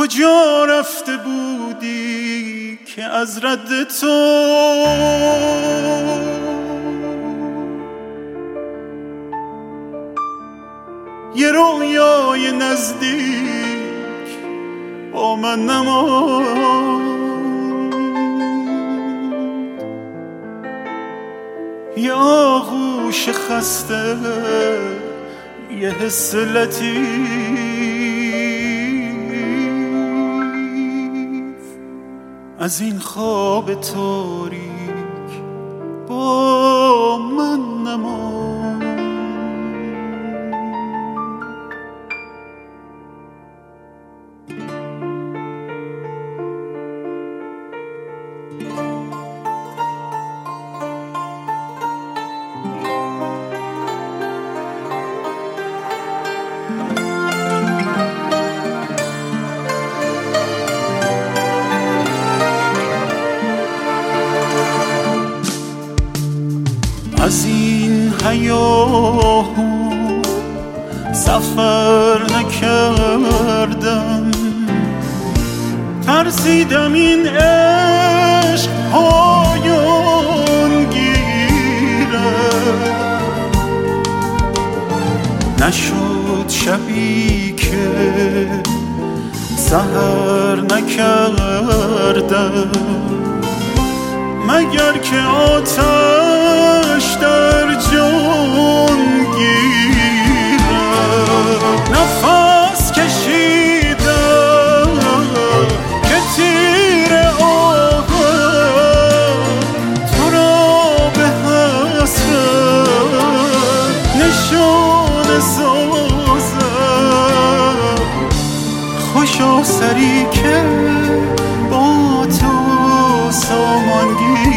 کجا رفته بودی که از رد تو؟ یه رویای نزدیک با من نماند. یه آغوش خسته یه حس لطیف. از این خواب تاریک با من نمان از این هیاهو سفر نکردم. ترسیدم این عشق پایان گیره. نشد شبی که سهر نکردم. مگر که آتش در جان گیرد نفس کشیدم که تیر آهم تو را به حسرت نشان سازم. خوشا سری که با تو سامان گیرد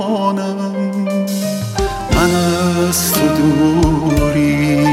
جانم من از تو دوری